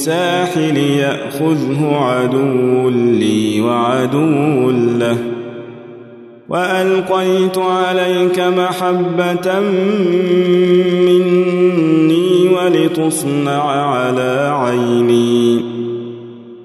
بالساحل يأخذه عدو لي وعدو له. وألقيت عليك محبة مني ولتصنع على عيني.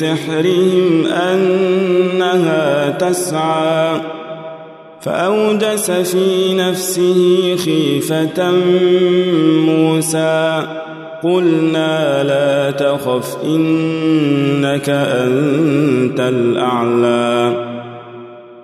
سحرهم أنها تسعى. فأوجس في نفسه خيفة موسى. قلنا لا تخف إنك أنت الأعلى.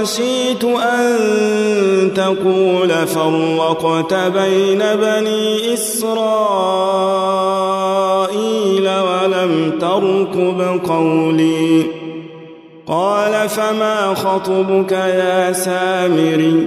خشيت أن تقول فرقت بين بني إسرائيل ولم تركب قولي قال فما خطبك يا سامري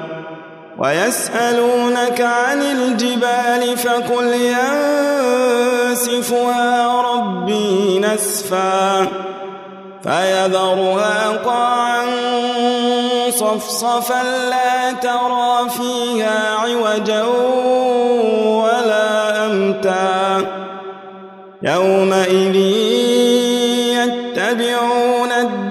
ويسألونك عن الجبال فقل ينسفها ربي نسفا فيذرها قاعا صفصفا لا ترى فيها عوجا ولا أمتا يومئذ يتبعون الداعي